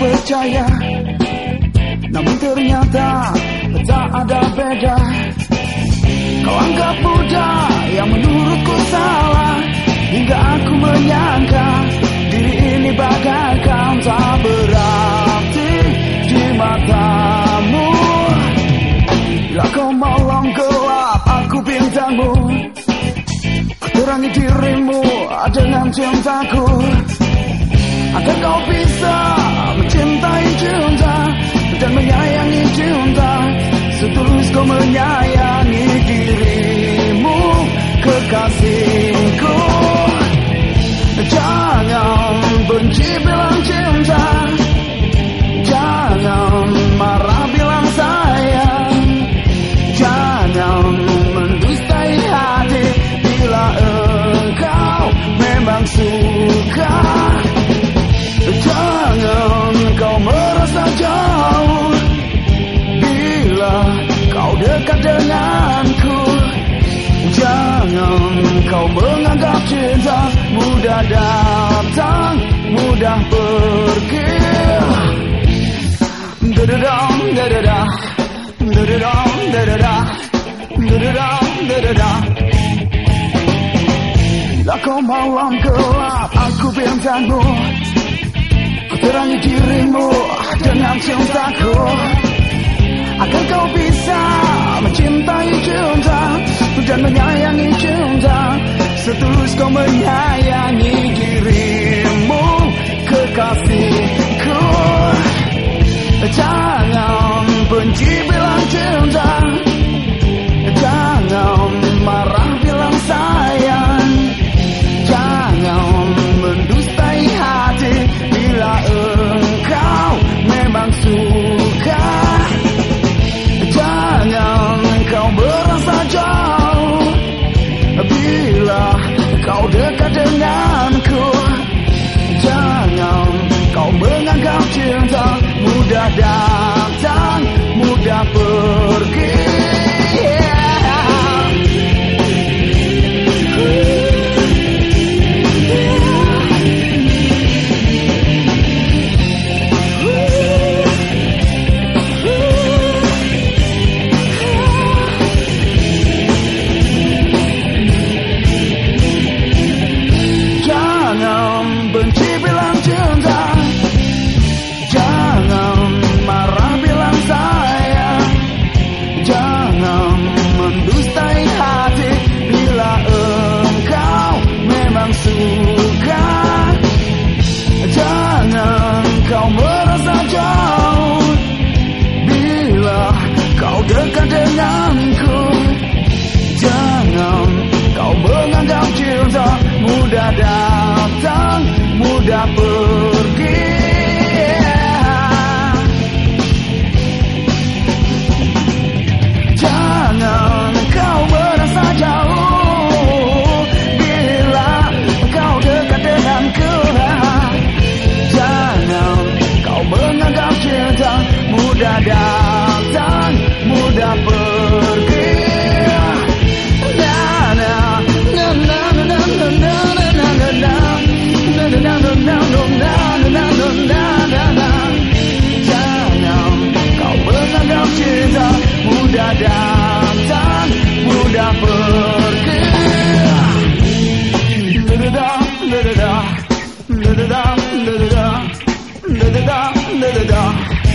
percaya. Namun ternyata tak ada beda. Kau anggap mudah yang menurutku salah. Hingga aku menyangka diri ini bagaikan tak berarti di matamu. Bila kau malam gelap aku bintangmu. Terangi dirimu dengan cintaku. Agar kau bisa Menyayangi dirimu Kekasihku. Jangan benci bilang cinta. Jangan marah bilang sayang. Jangan mendustai hati Bila engkau memang suka dekat denganku Jangan kau menganggap cinta Mudah datang, mudah pergi. Dadadam, dadada Dadadam, dadada Dadadam, dadada Bila kau malam gelap Aku bintangmu Ku Terangi dirimu dengan cinta Setulus kau menyayangi dirimu Kekasihku. Jangan benci cinta Mudah datang, mudah pergi Lose luz high. da da da da da da.